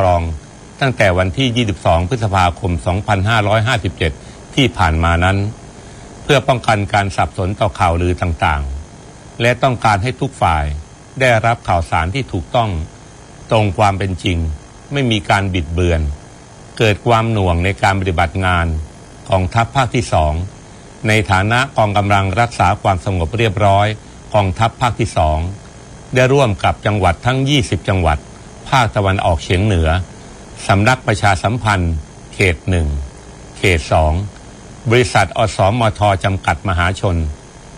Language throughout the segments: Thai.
ครองตั้งแต่วันที่ 22 พฤษภาคม 2557 ที่ผ่านมานั้น เพื่อป้องกันการสับสนต่อข่าวลือต่างๆ และต้องการให้ทุกฝ่ายได้รับข่าวสารที่ถูกต้อง ตรงความเป็นจริง ไม่มีการบิดเบือน เกิดความหน่วงในการปฏิบัติงานของทัพภาคที่สองในฐานะกองกำลังรักษาความสงบเรียบร้อยกองทัพภาคที่สองได้ร่วมกับจังหวัดทั้ง 20 จังหวัด ภาคตะวันออกเฉียงเหนือ สำนักประชาสัมพันธ์ เขตหนึ่งเขตสองบริษัทอสมทจำกัดมหาชน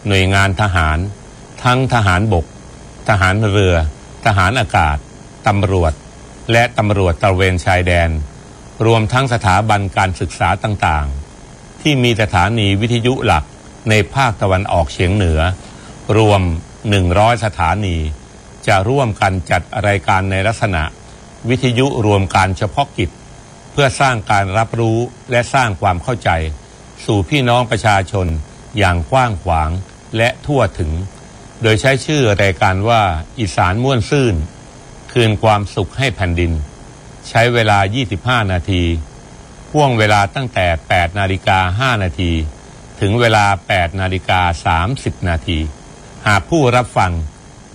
หน่วยงานทหาร ทั้งทหารบก ทหารเรือ ทหารอากาศ ตำรวจ และตำรวจตระเวนชายแดน รวมทั้งสถาบันการศึกษาต่างๆ ที่มีสถานีวิทยุหลักในภาคตะวันออกเฉียงเหนือ รวม 100 สถานี จะร่วมกันจัดรายการในลักษณะ วิทยุรวมการเฉพาะกิจ เพื่อสร้างการรับรู้และสร้างความเข้าใจ สู่พี่น้องประชาชนอย่างกว้างขวางและทั่วถึง โดยใช้ชื่อรายการว่าอีสานม่วนซื่น คืนความสุขให้แผ่นดิน ใช้เวลา 25 นาทีพ่วงเวลาตั้งแต่ 8 นาฬิกา 5 นาที ถึงเวลา 8 นาฬิกา 30 นาที หากผู้รับฟัง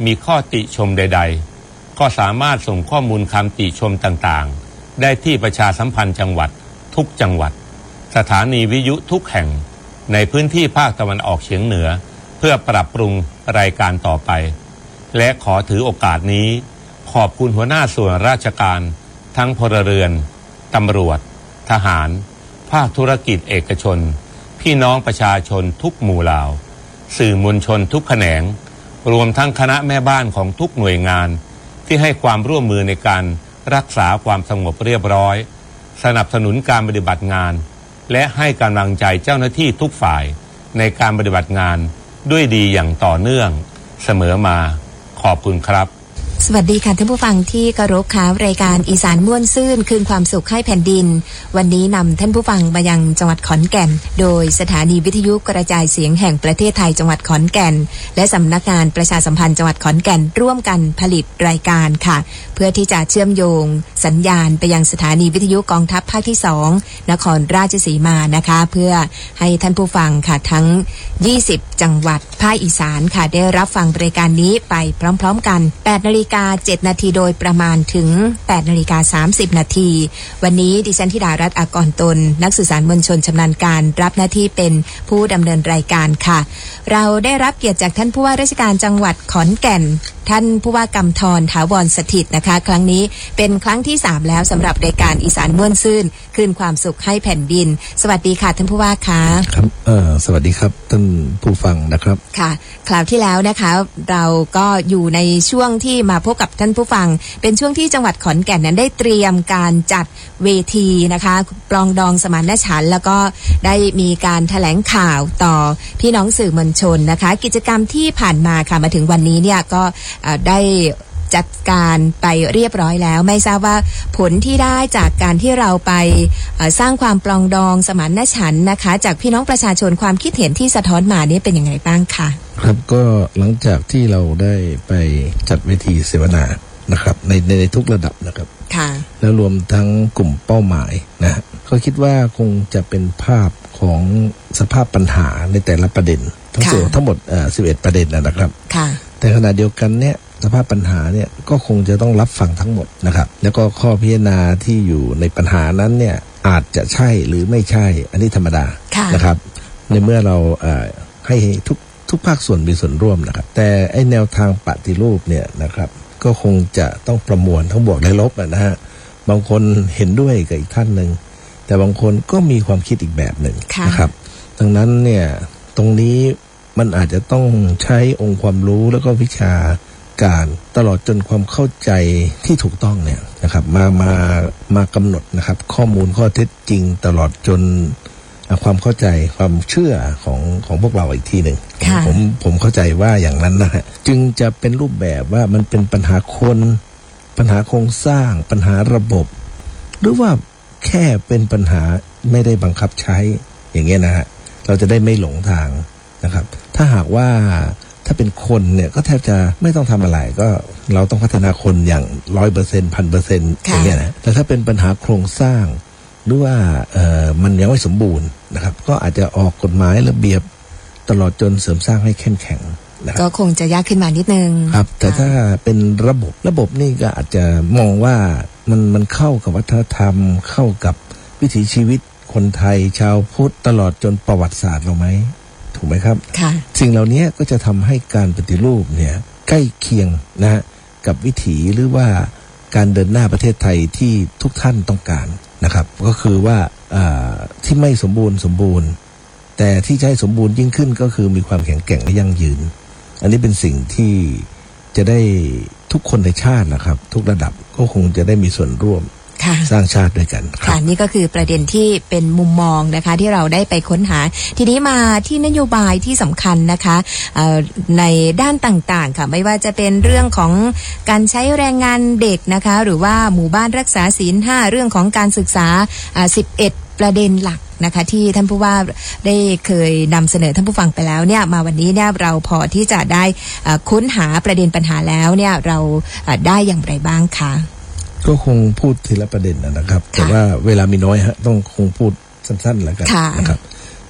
มีข้อติชมใด ๆ ก็สามารถส่งข้อมูลคำติชมต่างๆ ได้ที่ประชาสัมพันธ์จังหวัด ทุกจังหวัด สถานีวิทยุทุกแห่ง ในพื้นที่ภาคตะวันออกเฉียงเหนือ เพื่อปรับปรุงรายการต่อไป และขอถือโอกาสนี้ ขอบคุณหัวหน้าส่วนราชการ ทั้งพลเรือนตำรวจ ทหาร ภาคธุรกิจเอกชน พี่น้องประชาชนทุกหมู่เหล่า สื่อมวลชนทุกแขนง รวมทั้งคณะแม่บ้านของทุกหน่วยงาน ที่ให้ความร่วมมือในการรักษาความสงบเรียบร้อย สนับสนุนการปฏิบัติงาน และให้กำลังใจเจ้าหน้าที่ทุกฝ่ายในการปฏิบัติงานด้วยดีอย่างต่อเนื่อง เสมอมาขอบคุณครับ สวัสดีค่ะท่านผู้ฟังที่กรบค่ะรายการอีสานม่วนซื่นคืนความสุขให้แผ่นดิน วันนี้นำท่านผู้ฟังมายังจังหวัดขอนแก่น โดยสถานีวิทยุกระจายเสียงแห่งประเทศไทยจังหวัดขอนแก่น และสำนักงานประชาสัมพันธ์จังหวัดขอนแก่นร่วมกันผลิตรายการค่ะ เพื่อที่จะเชื่อมโยง สัญญาณไปยังสถานีวิทยุกองทัพภาคที่สองนครราชสีมานะคะ เพื่อให้ท่านผู้ฟังค่ะทั้ง 20 จังหวัดภาคอีสานค่ะได้รับฟังรายการนี้ไปพร้อม ๆ กัน8นาฬิกา 7 นาทีโดยประมาณถึง 8 นาฬิกา 30 นาที วันนี้ดิฉันธิดารัตน์อากรตน นักสื่อสารมวลชนชำนาญการรับหน้าที่เป็นผู้ดำเนินรายการค่ะ เราได้รับเกียรติจากท่านผู้ว่าราชการจังหวัดขอนแก่น ท่านผู้ว่ากำธรถาวรสถิตนะคะ ครั้งนี้เป็นครั้งที่ 3 แล้วสำหรับรายการอีสานม่วนซื่นคืนความสุขให้แผ่นดิน สวัสดีค่ะท่านผู้ว่าคะครับเอ่อสวัสดีครับท่านผู้ฟังนะครับค่ะ คราวที่แล้วนะคะ เราก็อยู่ในช่วงที่มาพบกับท่านผู้ฟัง เป็นช่วงที่จังหวัดขอนแก่นนั้นได้เตรียมการจัดเวทีนะคะปลองดองสมานฉันแล้วก็ได้มีการแถลงข่าวต่อพี่น้องสื่อมวลชนนะคะ กิจกรรมที่ผ่านมาค่ะมาถึงวันนี้เนี่ยก็ได้ จัดการไปเรียบร้อยแล้ว ไม่ทราบว่าผลที่ได้จากการที่เราไปเอ่อสร้างความปลองดองสมานฉันท์นะคะ จากพี่น้องประชาชนความคิดเห็นที่สะท้อนมานี่เป็นยังไงบ้างคะครับก็หลังจากที่เราได้ไปจัดเวทีเสวนานะครับในในในทุกระดับนะครับค่ะแล้วรวมทั้งกลุ่มเป้าหมายนะฮะก็คิดว่าคงจะเป็นภาพของสภาพปัญหาในแต่ละประเด็น ทั้งค่ะส่วนทั้งหมดเอ่อ11 ประเด็นนะนะครับค่ะแต่ขณะเดียวกันเนี่ย สภาพปัญหาเนี่ยก็คงจะต้องรับฟังทั้งหมดนะครับ แล้วก็ข้อพิจารณาที่อยู่ในปัญหานั้นเนี่ยอาจจะใช่หรือไม่ใช่ อันนี้ธรรมดาค่ะนะครับ ในเมื่อเราเอ่อให้ทุกทุกภาคส่วนมีส่วนร่วมนะครับ แต่ไอแนวทางปฏิรูปเนี่ยนะครับ ก็คงจะต้องประมวลทั้งบวกและลบอะนะฮะบางคนเห็นด้วยกับอีกท่านหนึ่งแต่บางคนก็มีความคิดอีกแบบหนึ่งค่ะนะครับ ดังนั้นเนี่ยตรงนี้มันอาจจะต้องใช้องค์ความรู้แล้วก็วิชา การตลอดจนความเข้าใจที่ถูกต้องเนี่ยนะครับมามามากำหนดนะครับ ข้อมูลข้อเท็จจริงตลอดจนอะความเข้าใจความเชื่อของของพวกเราอีกทีหนึ่งค่ะผมผมเข้าใจว่าอย่างนั้นนะฮะจึงจะเป็นรูปแบบว่ามันเป็นปัญหาคน ปัญหาโครงสร้าง ปัญหาระบบ หรือว่าแค่เป็นปัญหาไม่ได้บังคับใช้อย่างเงี้ยนะฮะเราจะได้ไม่หลงทางนะครับ ถ้าหากว่า ถ้าเป็นคนเนี่ยก็แทบจะไม่ต้องทำอะไรก็เราต้องพัฒนาคนอย่างร้อยเปอร์เซ็นพันเปอร์เซ็นต์อย่างเงี้ยนะแต่ถ้าเป็นปัญหาโครงสร้างหรือว่าเอ่อมันยังไม่สมบูรณ์นะครับ ก็อาจจะออกกฎหมายระเบียบตลอดจนเสริมสร้างให้เข้มแข็งนะครับก็คงจะยากขึ้นมานิดนึงครับ แต่ถ้าเป็นระบบระบบนี่ก็อาจจะมองว่ามันมันเข้ากับวัฒนธรรม เข้ากับวิถีชีวิตคนไทยชาวพุทธตลอดจนประวัติศาสตร์เราไหม ถูกไหมครับค่ะสิ่งเหล่านี้ก็จะทำให้การปฏิรูปเนี่ยใกล้เคียงนะฮะกับวิถีหรือว่าการเดินหน้าประเทศไทยที่ทุกท่านต้องการนะครับ ก็คือว่าอ่าที่ไม่สมบูรณ์สมบูรณ์ แต่ที่จะให้สมบูรณ์ยิ่งขึ้นก็คือมีความแข็งแกร่งและยั่งยืน อันนี้เป็นสิ่งที่จะได้ทุกคนในชาตินะครับ ทุกระดับก็คงจะได้มีส่วนร่วมค่ะ สร้างชาติด้วยกันครัค่ะบนี่ก็คือประเด็นที่เป็นมุมมองนะคะที่เราได้ไปค้นหา ทีนี้มาที่นโยบายที่สำคัญนะคะเอ่อในด้านต่างๆค่ะไม่ว่าจะเป็นเรื่องของการใช้แรงงานเด็กนะคะ หรือว่าหมู่บ้านรักษาศีลห้าเรื่องของการศึกษาอ่า11 ประเด็นหลักนะคะที่ท่านผู้ว่าได้เคยนำเสนอท่านผู้ฟังไปแล้วเนี่ยมาวันนี้เนี่ยเราพอที่จะได้เอ่อค้นหาประเด็นปัญหาแล้วเนี่ยเราเอ่อได้อย่างไรบ้างคะ ก็คงพูดทีละประเด็นนะนะครับ แต่ว่าเวลามีน้อยฮะต้องคงพูดสั้นๆแล้วกันค่ะนะครับ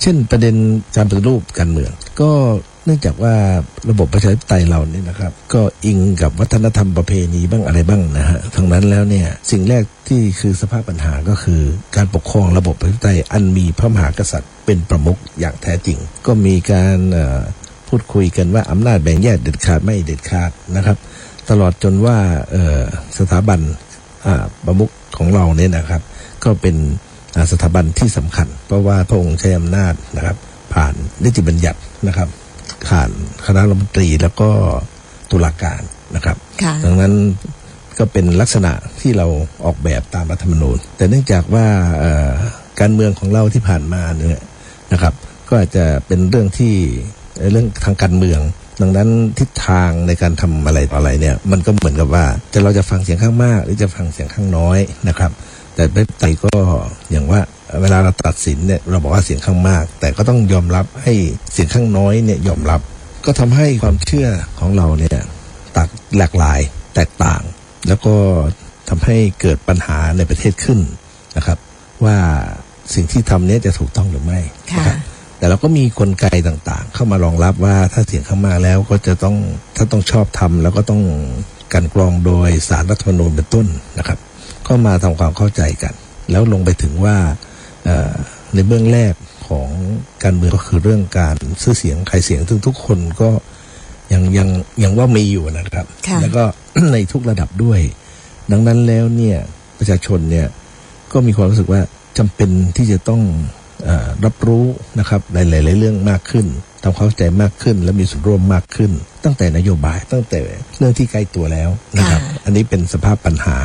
เช่นประเด็นการปฏิรูปการเมือง ก็เนื่องจากว่าระบบประชาธิปไตยเราเนี่ยนะครับ ก็อิงกับวัฒนธรรมประเพณีบ้างอะไรบ้างนะฮะทั้งนั้นแล้วเนี่ยสิ่งแรกที่คือสภาพปัญหาก็คือ การปกครองระบบประชาธิปไตยอันมีพระมหากษัตริย์เป็นประมุขอย่างแท้จริง ก็มีการเอ่อพูดคุยกันว่าอำนาจแบ่งแยกเด็ดขาดไม่เด็ดขาดนะครับ ตลอดจนว่าเอ่อสถาบันอ่า ประมุขของเราเนี่ยนะครับ ก็เป็นอ่าสถาบันที่สำคัญ เพราะว่าพระองค์ใช้อำนาจนะครับ ผ่านนิติบัญญัตินะครับผ่านคณะรัฐมนตรีแล้วก็ตุลาการนะครับค่ะดังนั้นก็เป็นลักษณะที่เราออกแบบตามรัฐธรรมนูญ แต่เนื่องจากว่าเอ่อการเมืองของเราที่ผ่านมาเนี่ยนะครับ ก็อาจจะเป็นเรื่องที่เอ่อเรื่องทางการเมือง ดังนั้นทิศทางในการทำอะไรต่ออะไรเนี่ยมันก็เหมือนกับว่าจะเราจะฟังเสียงข้างมาก หรือจะฟังเสียงข้างน้อยนะครับ แต่ประเทศไทยก็อย่างว่าเวลาเราตัดสินเนี่ยเราบอกว่าเสียงข้างมาก แต่ก็ต้องยอมรับให้เสียงข้างน้อยเนี่ยยอมรับ ก็ทำให้ความเชื่อของเราเนี่ยตักหลากหลายแตกต่าง แล้วก็ทำให้เกิดปัญหาในประเทศขึ้นนะครับ ว่าสิ่งที่ทำเนี้จะถูกต้องหรือไม่ค่ะ แต่เราก็มีกลไกต่างๆ เข้ามารองรับว่าถ้าเสียงข้างมากแล้วก็จะต้องถ้าต้องชอบทำแล้วก็ต้องกลันกรองโดยสารรัฐธรรมนูญเป็นต้นนะครับ ก็มาทำความเข้าใจกัน แล้วลงไปถึงว่าเอ่อในเบื้องแรกของการเมืองก็คือเรื่องการซื้อเสียงขายเสียงซึ่งทุกคนก็ยังยังยังว่ามีอยู่นะครับค่ะแล้วก็ในทุกระดับด้วย ดังนั้นแล้วเนี่ยประชาชนเนี่ยก็มีความรู้สึกว่าจำเป็นที่จะต้องเออ รับรู้นะครับในหลาย ๆ เรื่องมากขึ้นทำความเข้าใจมากขึ้น และมีส่วนร่วมมากขึ้น ตั้งแต่นโยบายตั้งแต่เรื่องที่ใกล้ตัวแล้วนะครับค่ะอันนี้เป็นสภาพปัญหา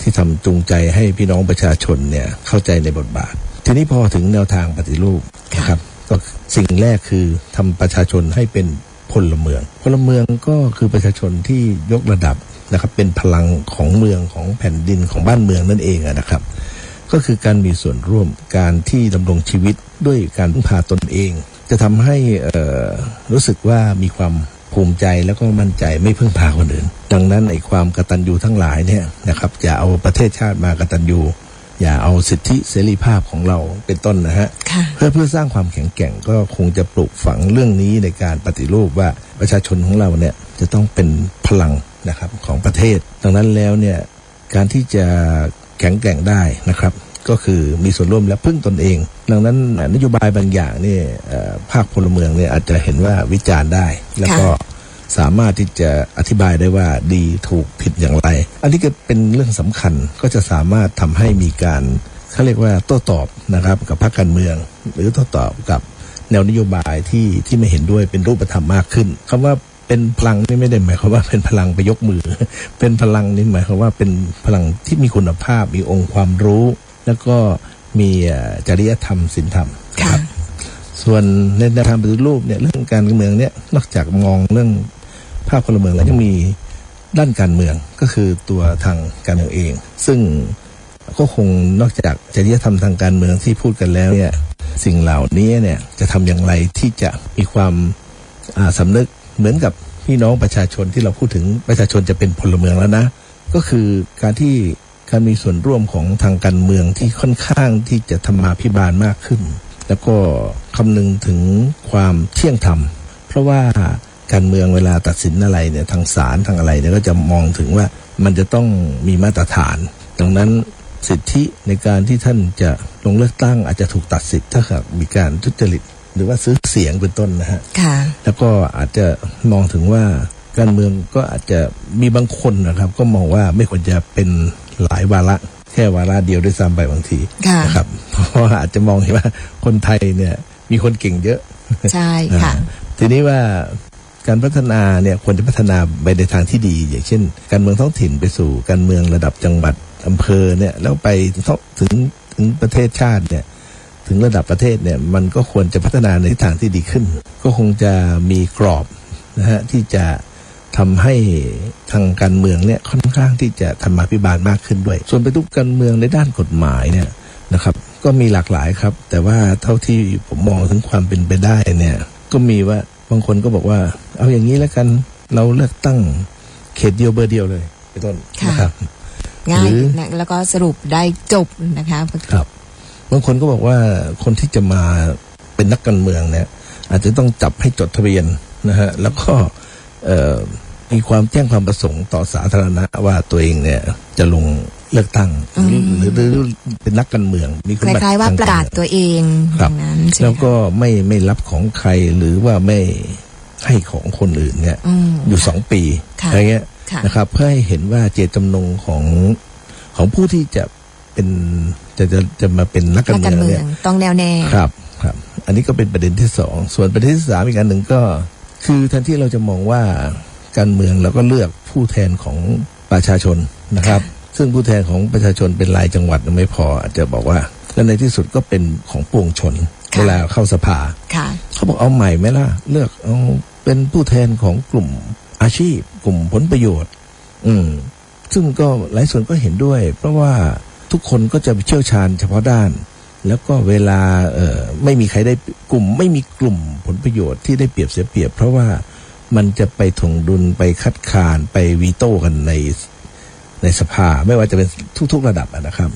ที่ทำจูงใจให้พี่น้องประชาชนเนี่ยเข้าใจในบทบาท ทีนี้พอถึงแนวทางปฏิรูปนะครับก็สิ่งแรกคือทำประชาชนให้เป็นพลเมือง พลเมืองก็คือประชาชนที่ยกระดับนะครับเป็นพลังของเมืองของแผ่นดินของบ้านเมืองนั่นเองอะนะครับ ก็คือการมีส่วนร่วมการที่ดำรงชีวิตด้วยการพึ่งพาตนเอง จะทำให้เอ่อรู้สึกว่ามีความภูมิใจแล้วก็มั่นใจไม่พึ่งพาคนอื่น ดังนั้นไอ้ความกตัญญูทั้งหลายเนี่ยนะครับอย่าเอาประเทศชาติมากตัญญูอย่าเอาสิทธิเสรีภาพของเราเป็นต้นนะฮะค่ะเพื่อเพื่อสร้างความแข็งแกร่งก็คงจะปลูกฝังเรื่องนี้ในการปฏิรูปว่าประชาชนของเราเนี่ยจะต้องเป็นพลังนะครับของประเทศ ดังนั้นแล้วเนี่ยการที่จะ แข็งแกร่งได้นะครับ ก็คือมีส่วนร่วมและพึ่งตนเอง ดังนั้นนโยบายบางอย่างเนี่ยเอ่อภาคพลเมืองเนี่ยอาจจะเห็นว่าวิจารณ์ได้ แล้วก็สามารถที่จะอธิบายได้ว่าดีถูกผิดอย่างไร อันนี้ก็เป็นเรื่องสำคัญก็จะสามารถทำให้มีการเขาเรียกว่าโต้ตอบนะครับกับพรรคการเมือง หรือโต้ตอบกับแนวนโยบายที่ที่ไม่เห็นด้วยเป็นรูปธรรมมากขึ้นคำว่า เป็นพลังนี่ไม่ได้หมายความว่าเป็นพลังไปยกมือ เป็นพลังนี่หมายความว่าเป็นพลังที่มีคุณภาพมีองค์ความรู้ แล้วก็มีเอ่อจริยธรรมศีลธรรมนะค่ะครับ ส่วนในแนวทางปฏิรูปเนี่ยเรื่องการเมืองเนี่ยนอกจากมองเรื่องภาพพลเมืองแล้วยังมีด้านการเมืองก็คือตัวทางการเมืองเอง ซึ่งก็คงนอกจากจริยธรรมทางการเมืองที่พูดกันแล้วเนี่ยสิ่งเหล่านี้เนี่ยจะทำอย่างไรที่จะมีความอ่าสำนึก เหมือนกับพี่น้องประชาชนที่เราพูดถึงประชาชนจะเป็นพลเมืองแล้วนะ ก็คือการที่การมีส่วนร่วมของทางการเมืองที่ค่อนข้างที่จะธรรมาภิบาลมากขึ้น แล้วก็คำนึงถึงความเที่ยงธรรม เพราะว่าการเมืองเวลาตัดสินอะไรเนี่ยทางศาลทางอะไรเนี่ยก็จะมองถึงว่ามันจะต้องมีมาตรฐาน ดังนั้นสิทธิในการที่ท่านจะลงเลือกตั้งอาจจะถูกตัดสิทธิ์ถ้าหากมีการทุจริต หรือว่าซื้อเสียงเป็นต้นนะฮะค่ะแล้วก็อาจจะมองถึงว่าการเมืองก็อาจจะมีบางคนนะครับ ก็มองว่าไม่ควรจะเป็นหลายวาระแค่วาระเดียวด้วยซ้ำไปบางทีค่ะนะครับ เพราะว่าอาจจะมองเห็นว่าคนไทยเนี่ยมีคนเก่งเยอะ ใช่ค่ะอ่าทีนี้ว่าการพัฒนาเนี่ยควรจะพัฒนาไปในทางที่ดี อย่างเช่น การเมืองท้องถิ่นไปสู่การเมืองระดับจังหวัดอำเภอเนี่ยแล้วไปถึงถึงประเทศชาติเนี่ย ถึงระดับประเทศเนี่ยมันก็ควรจะพัฒนาในทิศทางที่ดีขึ้น ก็คงจะมีกรอบนะฮะที่จะทำให้ทางการเมืองเนี่ยค่อนข้างที่จะธรรมาภิบาลมากขึ้นด้วย ส่วนไปทุกการเมืองในด้านกฎหมายเนี่ยนะครับก็มีหลากหลายครับ แต่ว่าเท่าที่ผมมองถึงความเป็นไปได้เนี่ยก็มีว่าบางคนก็บอกว่า เอาอย่างนี้แล้วกันเราเลือกตั้งเขตเดียวเบอร์เดียวเลยเป็นต้นค่ะนะครับง่ายหรือนะแล้วก็สรุปได้จบนะคะครับบางคนก็บอกว่าคนที่จะมาเป็นนักการเมืองเนี่ย อาจจะต้องจับให้จดทะเบียนนะฮะแล้วก็เอ่อมีความแจ้งความประสงค์ต่อสาธารณะว่าตัวเองเนี่ยจะลงเลือกตั้งหรือหรือหรือเป็นนักการเมือง มีคคุณบัตรล้ายๆว่าทงประกาศเมืองตัวเองคอรับย่างนั้นใช่ไหมแล้วก็คะไม่ไม่รับของใครหรือว่าไม่ให้ของคนอื่นเนี่ยอืมอยู่สองปีค่ะอะไรเงี้ยค่ะนะครับ เพื่อให้เห็นว่าเจตจำนงของของผู้ที่จะ เป็นจะจะจะมาเป็นนักการนักเมืกาอรงเมืเนี่อยงต้องแน่วแน่ครับครับ อันนี้ก็เป็นประเด็นที่สองส่วนประเด็นที่สามอีกอันหนึ่งก็ คือแทนที่เราจะมองว่าการเมืองเราก็เลือกผู้แทนของประชาชนนะครับ ซึ่งผู้แทนของประชาชนเป็นรายจังหวัดไม่พออาจจะบอกว่า และในที่สุดก็เป็นของปวงชนค่ะเวลาเข้าสภาค่ะเขาบอกเอาใหม่ไหมล่ะ เลือกเอาเป็นผู้แทนของกลุ่มอาชีพ กลุ่มผลประโยชน์ อืม ซึ่งก็หลายส่วนก็เห็นด้วย เพราะว่า ทุกคนก็จะเชี่ยวชาญเฉพาะด้าน แล้วก็เวลาเออไม่มีใครได้กลุ่ม ไม่มีกลุ่มผลประโยชน์ที่ได้เปรียบเสียเปรียบ เพราะว่ามันจะไปถ่วงดุลไปคัดค้านไปวีโต้กันในในสภา ไม่ว่าจะเป็นทุก ๆ ระดับนะครับ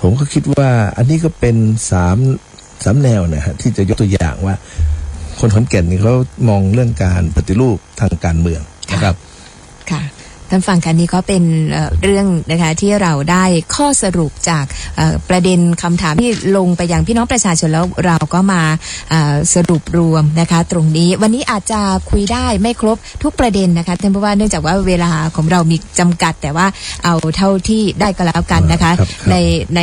ผมก็คิดว่าอันนี้ก็เป็นสามสามแนวนะฮะที่จะยกตัวอย่างว่า คนขอนแก่นนี่เขามองเรื่องการปฏิรูปทางการเมืองนะครับ ท่านฟังกันนี้ก็เป็นเอ่อเรื่องนะคะที่เราได้ข้อสรุปจากเอ่อประเด็นคำถามที่ลงไปยังพี่น้องประชาชนแล้วเราก็มาเอ่อสรุปรวมนะคะ ตรงนี้วันนี้อาจจะคุยได้ไม่ครบทุกประเด็นนะคะท่านเพราะว่าเนื่องจากว่าเวลาของเรามีจำกัด แต่ว่าเอาเท่าที่ได้ก็แล้วกันนะคะครับครับในใน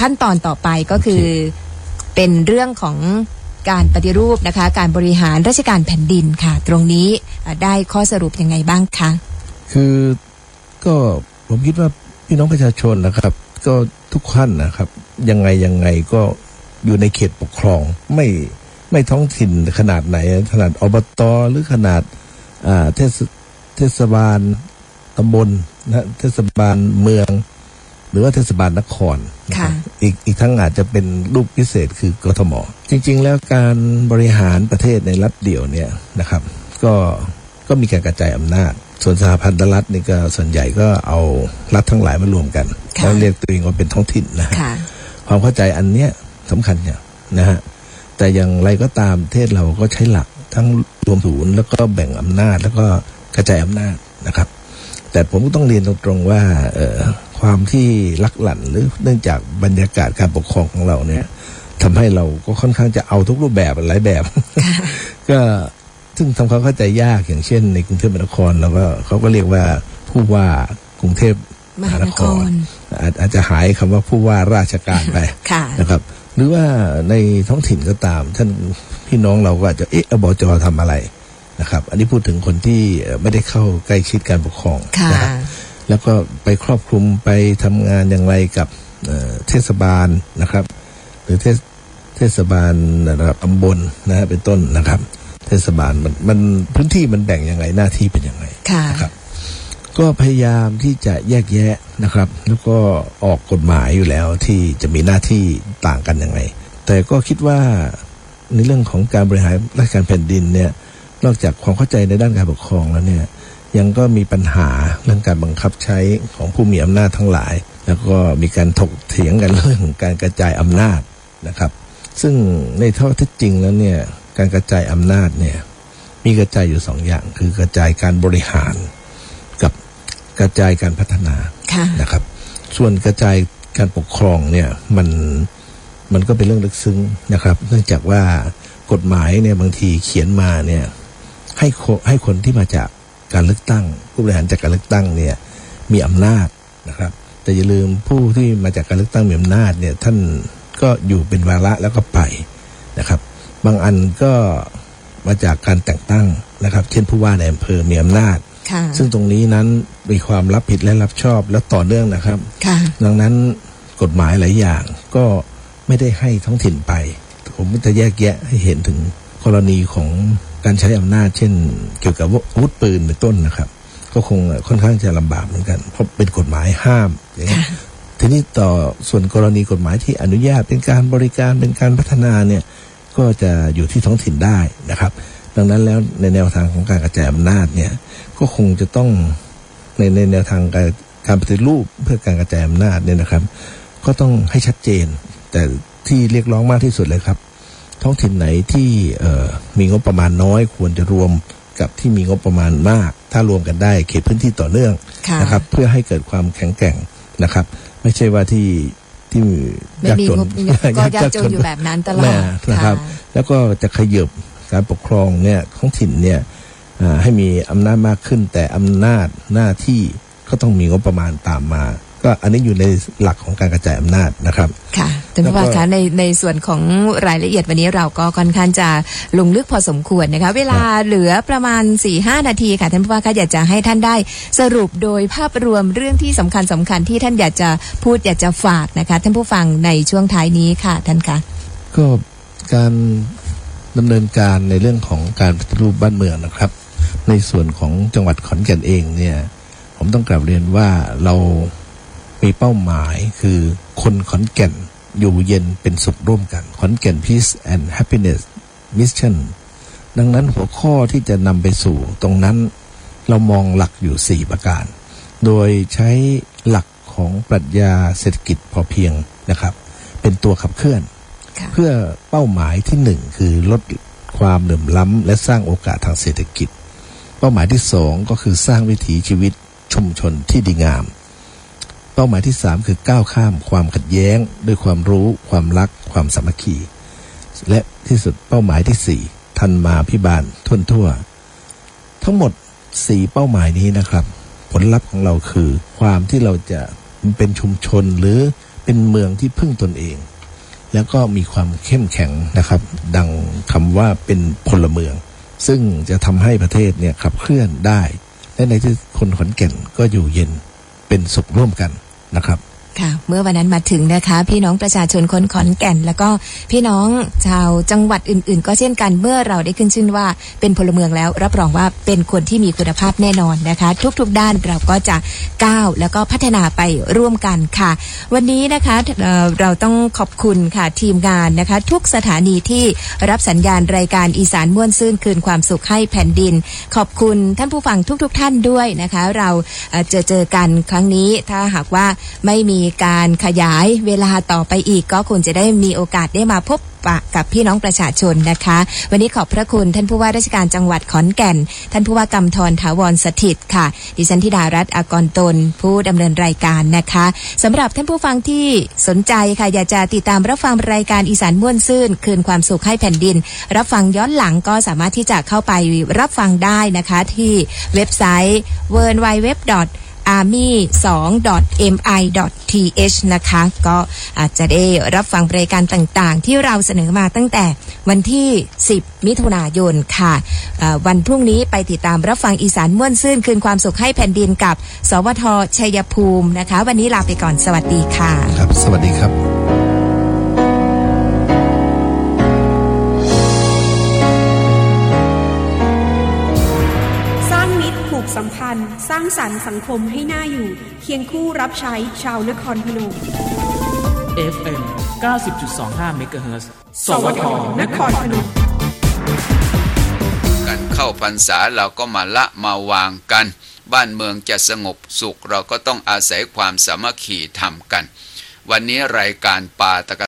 ขั้นตอนต่อไปก็คือเป็นเรื่องของการปฏิรูปนะคะ การบริหารราชการแผ่นดินค่ะ ตรงนี้เอ่อได้ข้อสรุปยังไงบ้างคะ คือก็ผมคิดว่าพี่น้องประชาชนนะครับ ก็ทุกขั้นนะครับ ยังไงยังไงก็อยู่ในเขตปกครองไม่ไม่ท้องถิ่นขนาดไหน ขนาดอบตหรือขนาดอ่าเทศเทศบาลตำบลนะเทศบาลเมือง หรือว่าเทศบาลนครนะครับค่ะอีกอีกทั้งอาจจะเป็นรูปพิเศษคือกทมจริง ๆ แล้วการบริหารประเทศในรัฐเดี่ยวเนี่ยนะครับ ก็ก็มีการกระจายอำนาจ ส่วนสหพันธรัฐนี่ก็ส่วนใหญ่ก็เอารัฐทั้งหลายมารวมกันค่ะแล้วเรียกตัวเองว่าเป็นท้องถิ่นนะฮะค่ะความเข้าใจอันเนี้ยสำคัญเนี่ยนะฮะแต่อย่างไรก็ตามประเทศเราก็ใช้หลักทั้งรวมศูนย์แล้วก็แบ่งอำนาจแล้วก็กระจายอำนาจนะครับ แต่ผมก็ต้องเรียนตรงๆว่าเอ่อความที่ลักหลั่นหรือเนื่องจากบรรยากาศการปกครองของเราเนี่ยทำให้เราก็ค่อนข้างจะเอาทุกรูปแบบหลายแบบ ก็ ซึ่งทำความเข้าใจยากอย่างเช่น ในกรุงเทพมหานครเราก็เขาก็เรียกว่าผู้ว่ากรุงเทพมหานครอาจอาจจะหายคำว่าผู้ว่าราชการไปค่ะนะครับ หรือว่าในท้องถิ่นก็ตาม ท่านพี่น้องเราก็อาจจะเอ๊ะอบจทำอะไรนะครับ อันนี้พูดถึงคนที่เอ่อไม่ได้เข้าใกล้ชิดการปกครองค่ะนะครับแล้วก็ไปครอบคลุมไปทำงานอย่างไรกับเอ่อเทศบาลนะครับ หรือเทศเทศบาลระดับตำบลนะฮะเป็นต้นนะครับ เทศบาลมันมันพื้นที่มันแบ่งยังไงหน้าที่เป็นยังไงค่ะนะครับ ก็พยายามที่จะแยกแยะนะครับ แล้วก็ออกกฎหมายอยู่แล้วที่จะมีหน้าที่ต่างกันยังไง แต่ก็คิดว่าในเรื่องของการบริหารราชการแผ่นดินเนี่ยนอกจากความเข้าใจในด้านการปกครองแล้วเนี่ยยังก็มีปัญหาเรื่องการบังคับใช้ของผู้มีอำนาจทั้งหลาย แล้วก็มีการถกเถียงกันเรื่องการกระจายอำนาจนะครับ ซึ่งในเท่าที่จริงแล้วเนี่ย การกระจายอำนาจเนี่ย มีกระจายอยู่สองอย่าง คือกระจายการบริหาร กับกระจายการพัฒนาค่ะนะครับ ส่วนกระจายการปกครองเนี่ยมันมันก็เป็นเรื่องลึกซึ้งนะครับ เนื่องจากว่ากฎหมายเนี่ยบางทีเขียนมาเนี่ยให้โคให้คนที่มาจากการเลือกตั้ง ผู้บริหารจากการเลือกตั้งเนี่ยมีอำนาจนะครับ แต่อย่าลืมผู้ที่มาจากการเลือกตั้งมีอำนาจเนี่ยท่านก็อยู่เป็นวาระแล้วก็ไปนะครับบางอันก็มาจากการแต่งตั้งนะครับ เช่นผู้ว่าในอำเภอมีอำนาจค่ะซึ่งตรงนี้นั้นมีความรับผิดและรับชอบและต่อเนื่องนะครับค่ะดังนั้นกฎหมายหลายอย่างก็ไม่ได้ให้ท้องถิ่นไป ผมจะแยกแยะให้เห็นถึงกรณีของการใช้อำนาจ เช่น เกี่ยวกับอาวุธปืนเป็นต้นนะครับ ก็คงค่อนข้างจะลำบากเหมือนกันเพราะเป็นกฎหมายห้ามอย่างเงี้ยทีนี้ต่อส่วนกรณีกฎหมายที่อนุญาตเป็นการบริการเป็นการพัฒนาเนี่ย ก็จะอยู่ที่ท้องถิ่นได้นะครับ ดังนั้นแล้วในแนวทางของการกระจายอำนาจเนี่ยก็คงจะต้องในในแนวทางการการปฏิรูปเพื่อการกระจายอำนาจเนี่ยนะครับ ก็ต้องให้ชัดเจน แต่ที่เรียกร้องมากที่สุดเลยครับ ท้องถิ่นไหนที่เอ่อมีงบประมาณน้อยควรจะรวมกับที่มีงบประมาณมาก ถ้ารวมกันได้เขตพื้นที่ต่อเนื่องค่ะนะครับ เพื่อให้เกิดความแข็งแกร่งนะครับ ไม่ใช่ว่าที่ ที่ไม่ยากมีจนงบก็ยากจนอยู่แบบนั้นตลอดแน่นะครับค่ะแล้วก็จะขยับการปกครองเนี่ยท้องถิ่นเนี่ยอ่าให้มีอำนาจมากขึ้นแต่อำนาจหน้าที่ก็ต้องมีงบประมาณตามมา ก็อันนี้อยู่ในหลักของการกระจายอำนาจนะครับค่ะท่านผู้ว่าแล้วก็คะในในส่วนของรายละเอียดวันนี้เราก็ค่อนข้างจะลงลึกพอสมควรนะคะ เวลาเหลือประมาณ4ีหนาทีค่ะท่านผู้ว่าคะอยากจะให้ท่านได้สรุปโดยภาพรวมเรื่องที่สำคัญสำคัญที่ท่านอยากจะพูดอยากจะฝากนะคะ ท่านผู้ฟังในช่วงท้ายนี้ค่ะท่านคะก็การดำเนินการในเรื่องของการปฏิรูปบ้านเมืองนะครับ ในส่วนของจังหวัดขอนแก่นเองเนี่ย ผมต้องกลับเรียนว่าเรา มีเป้าหมายคือคนขอนแก่นอยู่เย็นเป็นสุขร่วมกัน ขอนแก่น Peace and Happiness Mission ดังนั้นหัวข้อที่จะนำไปสู่ตรงนั้นเรามองหลักอยู่ 4 ประการ โดยใช้หลักของปรัชญาเศรษฐกิจพอเพียงนะครับ เป็นตัวขับเคลื่อนค่ะเพื่อเป้าหมายที่หนึ่งคือลดความเหลื่อมล้ำ และสร้างโอกาสทางเศรษฐกิจ เป้าหมายที่สองก็คือสร้างวิถีชีวิตชุมชนที่ดีงาม เป้าหมายที่สามคือก้าวข้ามความขัดแย้ง ด้วยความรู้ ความรัก ความสามัคคี และที่สุดเป้าหมายที่สี่ทันมาพิบาลทั่วทั่ว ทั้งหมดสี่เป้าหมายนี้นะครับ ผลลัพธ์ของเราคือความที่เราจะเป็นชุมชนหรือเป็นเมืองที่พึ่งตนเอง แล้วก็มีความเข้มแข็งนะครับ ดังคำว่าเป็นพลเมือง ซึ่งจะทำให้ประเทศเนี่ยขับเคลื่อนได้ และในที่คนขอนแก่นก็อยู่เย็นเป็นสุขร่วมกัน นะครับ ค่ะ เมื่อวันนั้นมาถึงนะคะ พี่น้องประชาชนคนขอนแก่น แล้วก็พี่น้องชาวจังหวัดอื่น ๆ ก็เช่นกันเมื่อเราได้ขึ้นชื่อว่าเป็นพลเมืองแล้ว รับรองว่าเป็นคนที่มีคุณภาพแน่นอนนะคะ ทุก ๆ ด้านเราก็จะก้าวแล้วก็พัฒนาไปร่วมกันค่ะ วันนี้นะคะเเราต้องขอบคุณค่ะทีมงานนะคะ ทุกสถานีที่รับสัญญาณรายการอีสานม่วนซื่นคืนความสุขให้แผ่นดิน ขอบคุณท่านผู้ฟังทุก ๆ ท่านด้วยนะคะ เราเจอเจอกันครั้งนี้ถ้าหากว่าไม่มีการขยายเวลาต่อไปอีก ก็คงจะได้มีโอกาสได้มาพบปะกับพี่น้องประชาชนนะคะ วันนี้ขอบพระคุณท่านผู้ว่าราชการจังหวัดขอนแก่น ท่านผู้ว่ากำธรถาวรสถิตค่ะ ดิฉันธิดารัตน์อากรตน ผู้ดำเนินรายการนะคะ สำหรับท่านผู้ฟังที่สนใจค่ะอยากจะติดตามรับฟังรายการอีสานม่วนซื่น คืนความสุขให้แผ่นดิน รับฟังย้อนหลังก็สามารถที่จะเข้าไปรับฟังได้นะคะ ที่เว็บไซต์ w w w army2.mi.th นะคะ ก็อาจจะได้รับฟังรายการต่างๆ ที่เราเสนอมาตั้งแต่วันที่ 10 มิถุนายนค่ะ วันพรุ่งนี้ไปติดตามรับฟังอีสานม่วนซื่นคืนความสุขให้แผ่นดินกับ สวทชัยภูมินะคะ วันนี้ลาไปก่อนสวัสดีค่ะ ครับ สวัสดีครับ กสัมพันธ์สร้างสรรค์สังคมให้น่าอยู่ เคียงคู่รับใช้ชาวนครพนม FM 90.25เมกะเฮิรตซ์สวทนครพนมการเข้าพรรษาเราก็มาละมาวางกัน บ้านเมืองจะสงบสุขเราก็ต้องอาศัยความสามัคคีทำกัน วันนี้รายการป่าตะก